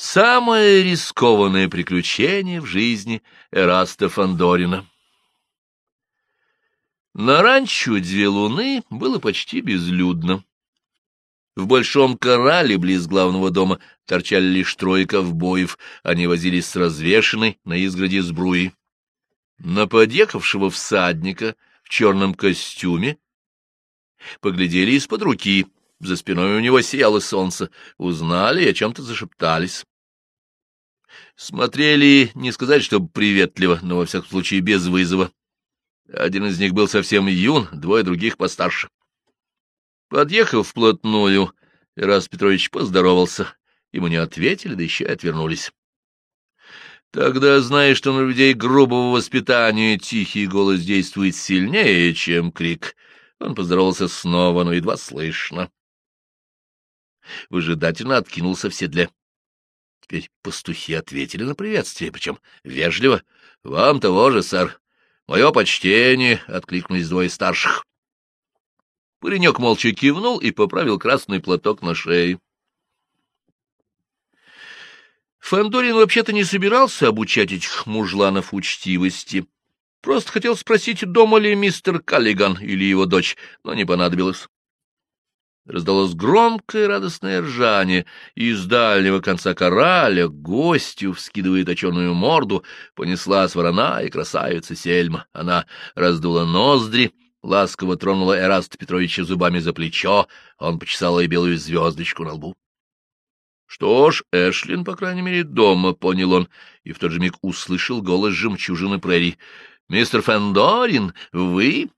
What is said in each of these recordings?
Самое рискованное приключение в жизни Эраста Фандорина. На ранчо «Две луны» было почти безлюдно. В большом корале близ главного дома торчали лишь трое ковбоев, они возились с развешенной на изгороде сбруи. На подъехавшего всадника в черном костюме поглядели из-под руки — за спиной у него сияло солнце. Узнали и о чем-то зашептались. Смотрели, не сказать, чтобы приветливо, но, во всяком случае, без вызова. Один из них был совсем юн, двое других постарше. Подъехав вплотную, Ирас Петрович поздоровался. Ему не ответили, да еще и отвернулись. Тогда, зная, что на людей грубого воспитания тихий голос действует сильнее, чем крик, он поздоровался снова, но едва слышно выжидательно откинулся в седле. Теперь пастухи ответили на приветствие, причем вежливо. — Вам того же, сэр. Мое почтение, — откликнулись двое старших. Паренек молча кивнул и поправил красный платок на шее. Фандорин вообще-то не собирался обучать этих мужланов учтивости. Просто хотел спросить, дома ли мистер Каллиган или его дочь, но не понадобилось. Раздалось громкое радостное ржание, и из дальнего конца кораля гостью, вскидывая точеную морду, понеслась ворона и красавица Сельма. Она раздула ноздри, ласково тронула Эраста Петровича зубами за плечо, он почесал ей белую звездочку на лбу. Что ж, Эшлин, по крайней мере, дома, — понял он, и в тот же миг услышал голос жемчужины прерий. — Мистер Фендорин, вы?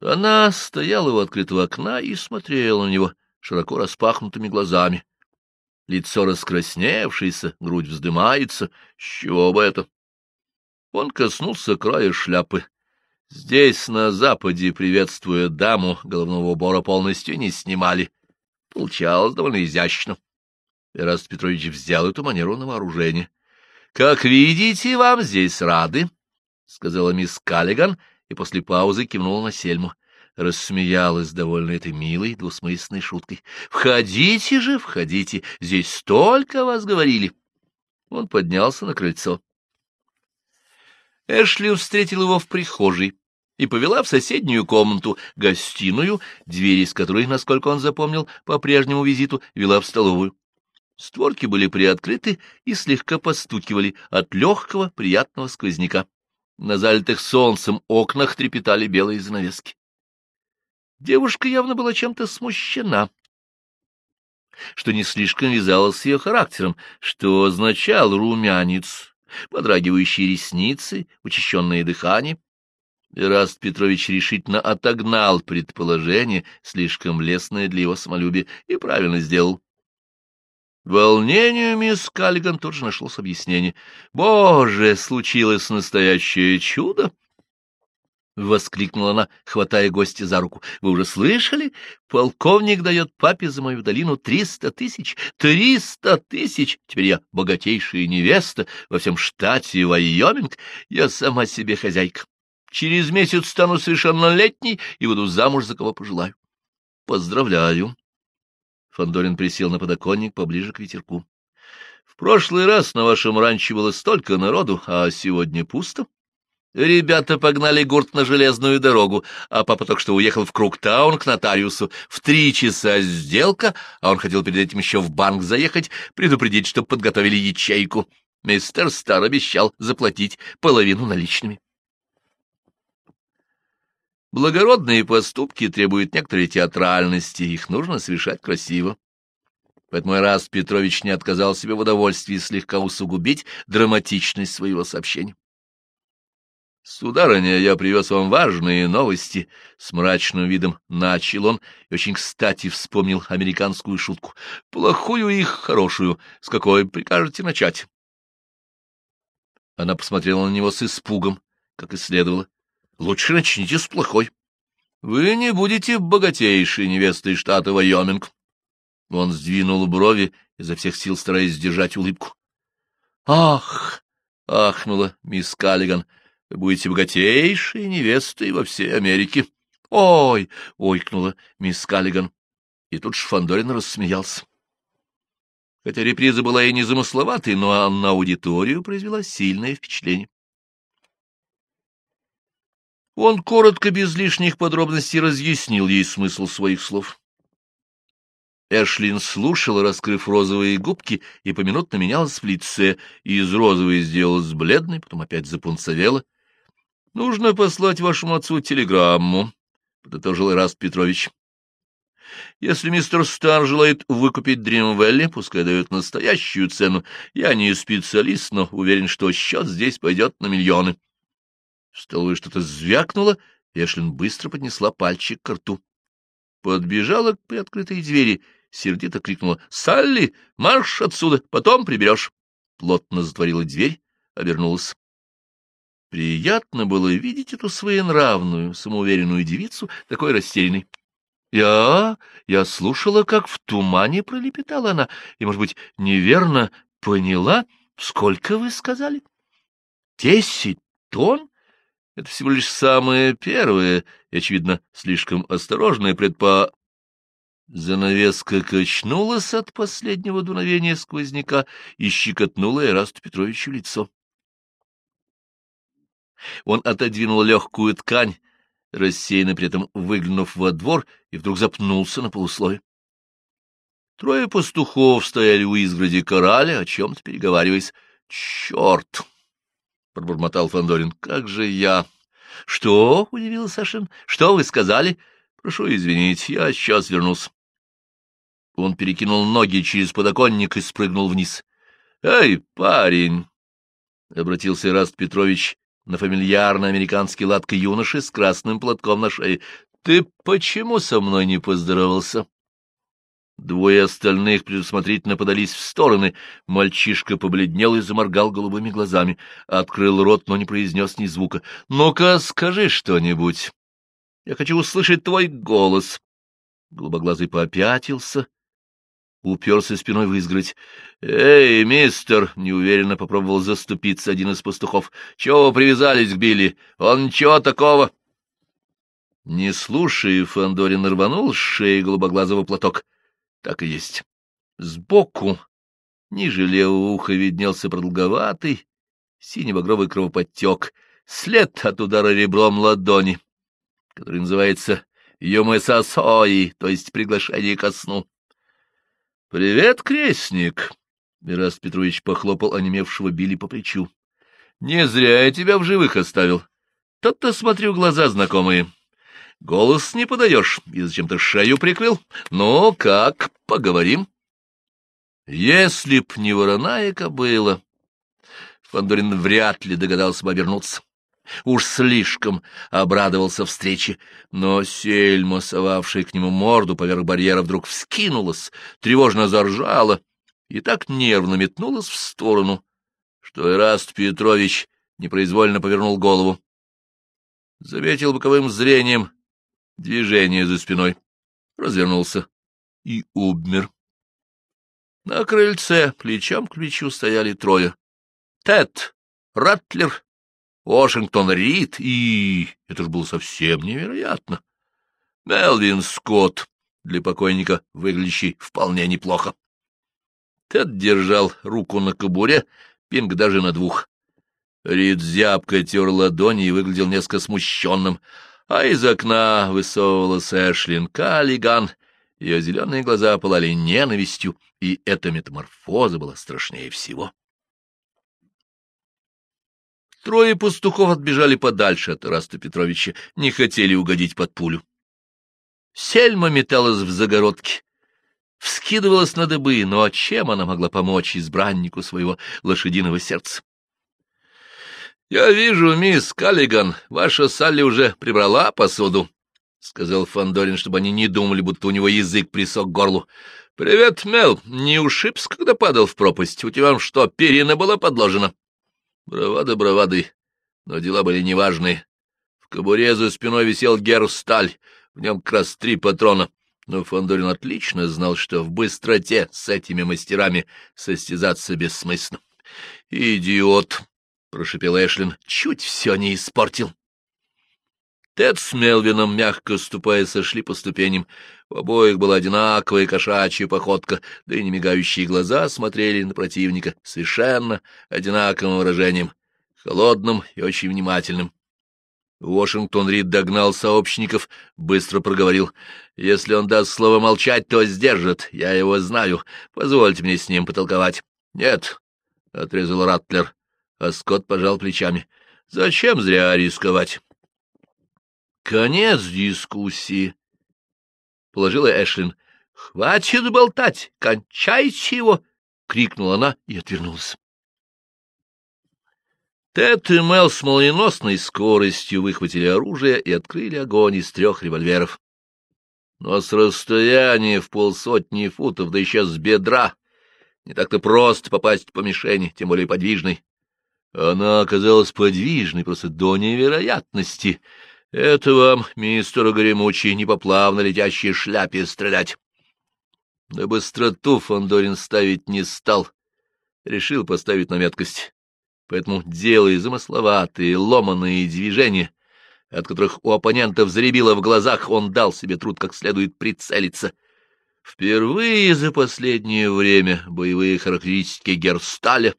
Она стояла у открытого окна и смотрела на него широко распахнутыми глазами. Лицо раскрасневшееся, грудь вздымается. С чего бы это? Он коснулся края шляпы. Здесь, на западе, приветствуя даму, головного убора полностью не снимали. Получалось довольно изящно. Эраст Петрович взял эту манеру на вооружение. — Как видите, вам здесь рады, — сказала мисс Каллиган, и после паузы кивнула на Сельму. Рассмеялась, довольно этой милой двусмысленной шуткой. — Входите же, входите, здесь столько вас говорили. Он поднялся на крыльцо. Эшли встретил его в прихожей и повела в соседнюю комнату, гостиную, дверь из которой, насколько он запомнил, по прежнему визиту вела в столовую. Створки были приоткрыты и слегка постукивали от легкого приятного сквозняка. На залитых солнцем окнах трепетали белые занавески. Девушка явно была чем-то смущена, что не слишком вязалось с ее характером, что означал румянец, подрагивающие ресницы, учащенное дыхание. Ираст Петрович решительно отогнал предположение, слишком лестное для его самолюбия, и правильно сделал. Волнению мисс Каллиган тут же нашлось объяснение. «Боже, случилось настоящее чудо!» — воскликнула она, хватая гостя за руку. — Вы уже слышали? Полковник дает папе за мою долину триста тысяч. Триста тысяч! Теперь я богатейшая невеста во всем штате Вайоминг. Я сама себе хозяйка. Через месяц стану совершеннолетней и буду замуж за кого пожелаю. Поздравляю! Фандорин присел на подоконник поближе к ветерку. — В прошлый раз на вашем ранче было столько народу, а сегодня пусто. Ребята погнали гурт на железную дорогу, а папа только что уехал в Круктаун к нотариусу. В три часа сделка, а он хотел перед этим еще в банк заехать, предупредить, чтобы подготовили ячейку. Мистер Стар обещал заплатить половину наличными. Благородные поступки требуют некоторой театральности, их нужно совершать красиво. Поэтому раз Петрович не отказал себе в удовольствии слегка усугубить драматичность своего сообщения. «Сударыня, я привез вам важные новости», — с мрачным видом начал он и очень кстати вспомнил американскую шутку. «Плохую и хорошую. С какой прикажете начать?» Она посмотрела на него с испугом, как и следовало. Лучше начните с плохой. Вы не будете богатейшей невестой штата Вайоминг. Он сдвинул брови, изо всех сил стараясь сдержать улыбку. «Ах!» — ахнула мисс Каллиган. «Вы будете богатейшей невестой во всей Америке». «Ой!» — ойкнула мисс Каллиган. И тут же Фандорин рассмеялся. Хотя реприза была и незамысловатой, но на аудиторию произвела сильное впечатление. Он коротко, без лишних подробностей, разъяснил ей смысл своих слов. Эшлин слушала, раскрыв розовые губки, и поминутно менялась в лице, и из розовой сделалась бледной, потом опять запунцовела. — Нужно послать вашему отцу телеграмму, — подытожил Ираст Петрович. Если мистер Стар желает выкупить Дримвелли, пускай дает настоящую цену. Я не специалист, но уверен, что счет здесь пойдет на миллионы. В столовой что-то звякнуло, и Эшлин быстро поднесла пальчик к рту. Подбежала к приоткрытой двери, сердито крикнула «Салли, марш отсюда, потом приберешь!» Плотно затворила дверь, обернулась. Приятно было видеть эту своенравную, самоуверенную девицу, такой растерянной. Я... я слушала, как в тумане пролепетала она, и, может быть, неверно поняла, сколько вы сказали? Десять тонн? Это всего лишь самое первое и, очевидно, слишком осторожное предпо... Занавеска качнулась от последнего дуновения сквозняка и щекотнула Эрасту Петровичу лицо. Он отодвинул легкую ткань, рассеянно при этом выглянув во двор, и вдруг запнулся на полуслове. Трое пастухов стояли у изгороди кораля, о чем-то переговариваясь. — Черт! — пробормотал Фандорин. Как же я... — Что? — удивился Сашин. — Что вы сказали? — Прошу извинить, я сейчас вернусь. Он перекинул ноги через подоконник и спрыгнул вниз. — Эй, парень! — обратился Раст Петрович на фамильярно американский лад к юноше с красным платком на шее. — Ты почему со мной не поздоровался? Двое остальных предусмотрительно подались в стороны. Мальчишка побледнел и заморгал голубыми глазами. Открыл рот, но не произнес ни звука. — Ну-ка, скажи что-нибудь. Я хочу услышать твой голос. Голубоглазый попятился, уперся спиной в изгородь. — Эй, мистер! — неуверенно попробовал заступиться один из пастухов. — Чего привязались к Билли? Он ничего такого... Не слушая, Фандорин рванул с шеи голубоглазого платок. Так и есть. Сбоку, ниже левого уха, виднелся продолговатый, сине-багровый кровоподтек, след от удара ребром ладони, который называется «Юмэсасои», то есть приглашение ко сну. — Привет, крестник! — Мирас Петрович похлопал онемевшего Билли по плечу. — Не зря я тебя в живых оставил. Тот-то, смотрю, глаза знакомые. Голос не подаешь, и зачем-то шею прикрыл. Ну, как, поговорим? Если б не вороная кобыла... Фандорин вряд ли догадался бы обернуться. Уж слишком обрадовался встрече, но сельма, совавшая к нему морду поверх барьера, вдруг вскинулась, тревожно заржала и так нервно метнулась в сторону, что Эраст Петрович непроизвольно повернул голову. Заметил боковым зрением движение за спиной, развернулся и обмер. На крыльце плечом к плечу стояли трое. Тед, Ратлер Вашингтон Рид и... Это ж было совсем невероятно. Мелвин Скотт, для покойника выглядящий вполне неплохо. Тед держал руку на кобуре, Пинг даже на двух. Рид зябко тер ладони и выглядел несколько смущенным, а из окна высовывалась Эшлин Каллиган. Ее зеленые глаза пылали ненавистью, и эта метаморфоза была страшнее всего. Трое пастухов отбежали подальше от Раста Петровича, не хотели угодить под пулю. Сельма металась в загородке, вскидывалась на дыбы, но чем она могла помочь избраннику своего лошадиного сердца? — Я вижу, мисс Каллиган, ваша Салли уже прибрала посуду, — сказал Фандорин, чтобы они не думали, будто у него язык присох к горлу. — Привет, Мел, не ушибс, когда падал в пропасть? У тебя что, перина была подложена? — Бравада бравады, но дела были неважные. В кобуре за спиной висел герсталь, в нем как раз три патрона. Но Фандорин отлично знал, что в быстроте с этими мастерами состязаться бессмысленно. «Идиот!» — прошепел Эшлин. «Чуть все не испортил». Тед с Мелвином, мягко ступая, сошли по ступеням. У обоих была одинаковая кошачья походка, да и немигающие глаза смотрели на противника совершенно одинаковым выражением, холодным и очень внимательным. Вашингтон Рид догнал сообщников, быстро проговорил. «Если он даст слово молчать, то сдержит. Я его знаю. Позвольте мне с ним потолковать». «Нет», — отрезал Раттлер, а Скотт пожал плечами. «Зачем зря рисковать?» «Конец дискуссии», — положила Эшлин. «Хватит болтать! Кончайте его!» — крикнула она и отвернулась. Тед и Мел с молниеносной скоростью выхватили оружие и открыли огонь из трех револьверов. Но с расстояния в полсотни футов, да еще с бедра, не так-то просто попасть по мишени, тем более подвижной. Она оказалась подвижной просто до невероятности. Это вам, мистер Горемучий, не по плавно летящей шляпе стрелять. На быстроту Фандорин ставить не стал. Решил поставить на меткость поэтому, делая замысловатые, ломаные движения, от которых у оппонентов заребило в глазах, он дал себе труд как следует прицелиться. Впервые за последнее время боевые характеристики Герсталя,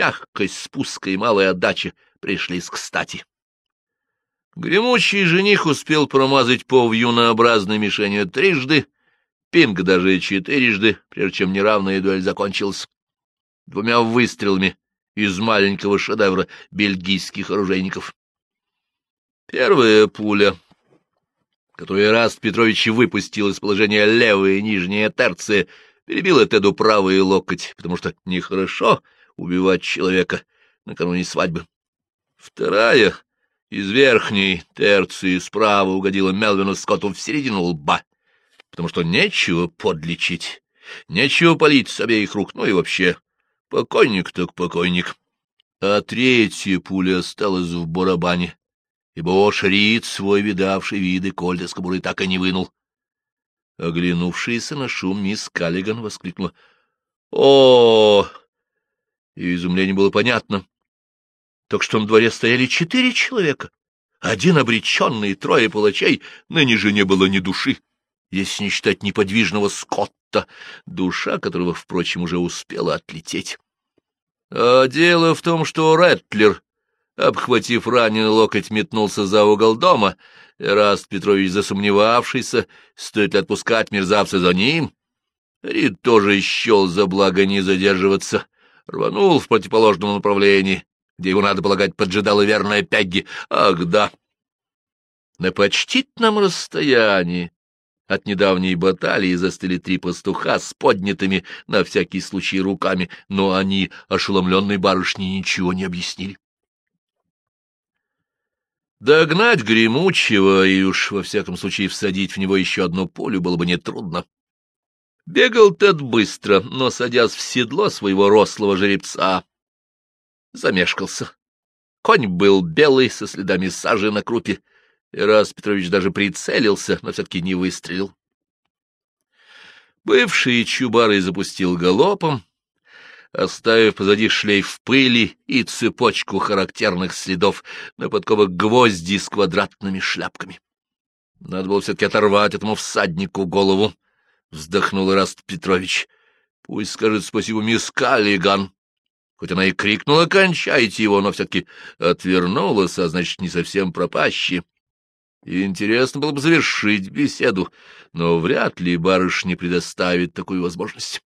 мягкость спуска и малая отдача пришли с кстати. Гремучий жених успел промазать по вьюнообразной мишени трижды, пинг даже четырежды, прежде чем неравная дуэль закончилась. Двумя выстрелами из маленького шедевра бельгийских оружейников. Первая пуля, которую Раст Петрович выпустил из положения левая нижняя терция, перебила Теду правый локоть, потому что нехорошо убивать человека накануне свадьбы. Вторая из верхней терции справа угодила Мелвину Скотту в середину лба, потому что нечего подлечить, нечего полить с обеих рук, ну и вообще Покойник так покойник. А третья пуля осталась в барабане, ибо Ошрид, свой видавший виды, кольта с кобуры так и не вынул. Оглянувшаяся на шум мисс Каллиган воскликнула. о И изумление было понятно. Так что на дворе стояли четыре человека. Один обреченный, трое палачей, ныне же не было ни души если не считать неподвижного Скотта, душа которого, впрочем, уже успела отлететь. А дело в том, что Реттлер, обхватив раненый локоть, метнулся за угол дома, и Раст Петрович, засомневавшийся, стоит ли отпускать мерзавца за ним, Рид тоже счел за благо не задерживаться, рванул в противоположном направлении, где его, надо полагать, поджидала верная Пегги. Ах, да! На почтительном расстоянии от недавней баталии застыли три пастуха с поднятыми на всякий случай руками, но они, ошеломленной барышне, ничего не объяснили. Догнать гремучего и уж, во всяком случае, всадить в него еще одну пулю было бы нетрудно. Бегал Тед быстро, но, садясь в седло своего рослого жеребца, замешкался. Конь был белый, со следами сажи на крупе, Ирас Петрович даже прицелился, но все-таки не выстрелил. Бывший чубарый запустил галопом, оставив позади шлейф пыли и цепочку характерных следов на подковах гвозди с квадратными шляпками. Надо было все-таки оторвать этому всаднику голову, — вздохнул Ираст Петрович. Пусть скажет спасибо мисс Каллиган. Хоть она и крикнула «кончайте его», но все-таки отвернулась, а значит, не совсем пропащие. И интересно было бы завершить беседу, но вряд ли барышня предоставит такую возможность.